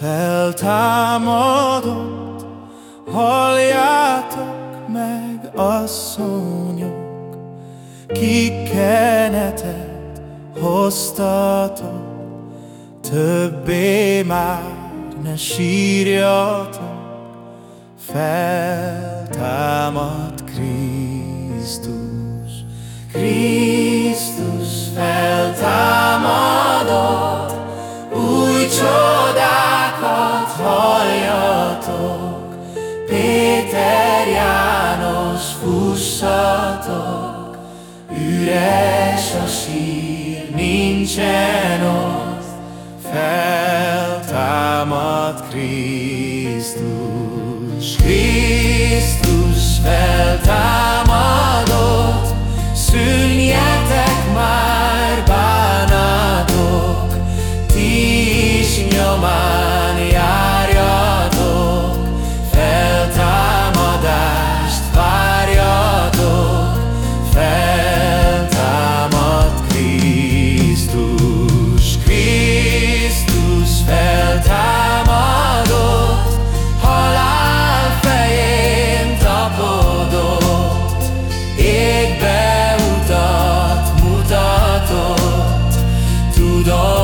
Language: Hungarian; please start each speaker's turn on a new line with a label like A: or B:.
A: feltámadott, halljátok meg, asszonyok, kikenetet hoztatok, többé már ne sírjatok, feltámad Krisztus. Krisztus halljatok, Péter János fussatok, üres a sír, nincsen ott, feltámad Krisztus. Krisztus Rudolph.